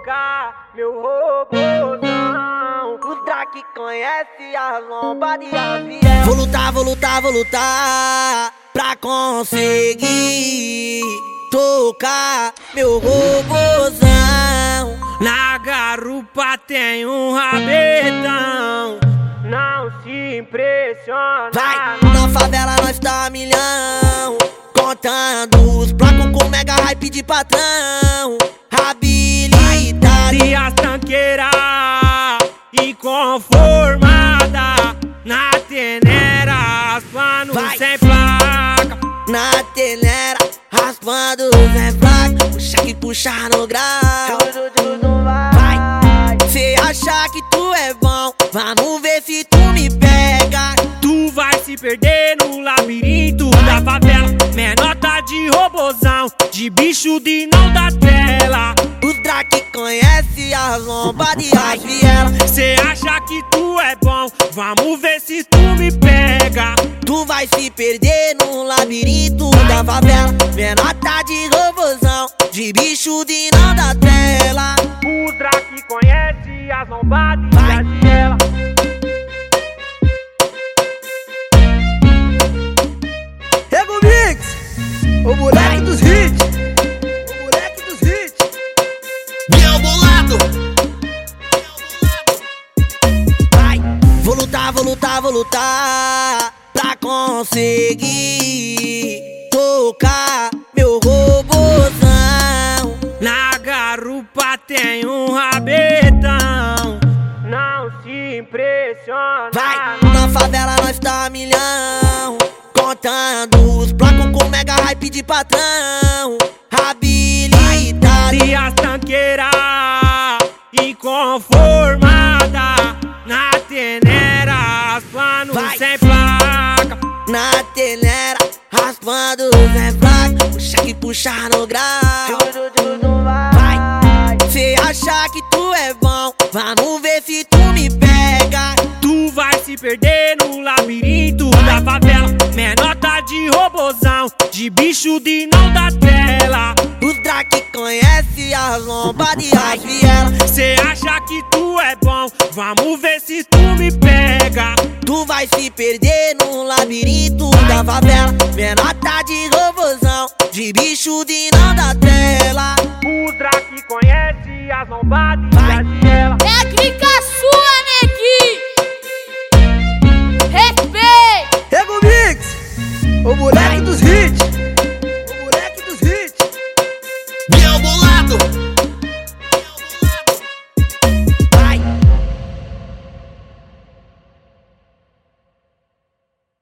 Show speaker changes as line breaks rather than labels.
tocar meu robôzão. O Drake conhece as lombas e as fiel.
Vou lutar, vou lutar, vou lutar pra conseguir tocar meu robôzão.
Na garupa tem um rabetão.
Não se impressiona.
Vai, na favela nós tá a milhão. Contando os placos com mega hype de patrão. Habilidade.
E as tanqueiras inconformada. Na tenera, raspando
Vai.
sem placa.
Na tenera, raspando sem placa. Puxa que puxa no grau.
Vai.
Vai. Cê acha que tu é bom? Vamos ver se tu me pega.
Tu vai se perder no labirinto da favela. Menota de robozão, de bicho de não da tela.
O Drake conhece as lombas e as vielas.
Cê acha que tu é bom? Vamos ver se tu me pega.
Tu vai se perder no labirinto da favela. Menota de robozão, de bicho de não da tela.
O Drake conhece as lombadas e as
Mix, o moleque dos hits.
Vou lutar, vou lutar pra conseguir tocar meu robôzão.
Na garupa tem um rabetão.
Não se impressiona.
Vai, na favela nós tá a milhão. Contando os placos com mega hype de patrão. Habilidade.
E as tanqueiras inconformada. Na tenera, raspando
Vai.
sem placa.
Na tenera, raspando sem placa. Puxa que puxa no grau.
Vai.
Vai. Cê acha que tu é bom? Vamos ver se tu me pega.
Tu vai se perder no labirinto da favela. Menota de robozão, de bicho de não da tela.
O Drake conhece as lombas e as vielas.
Cê acha que tu é bom? Vamos ver se tu me pega.
Tu vai se perder no labirinto da favela. Menota de robozão, de bicho de não da tela.
O Drake conhece as lombadas e as fiel.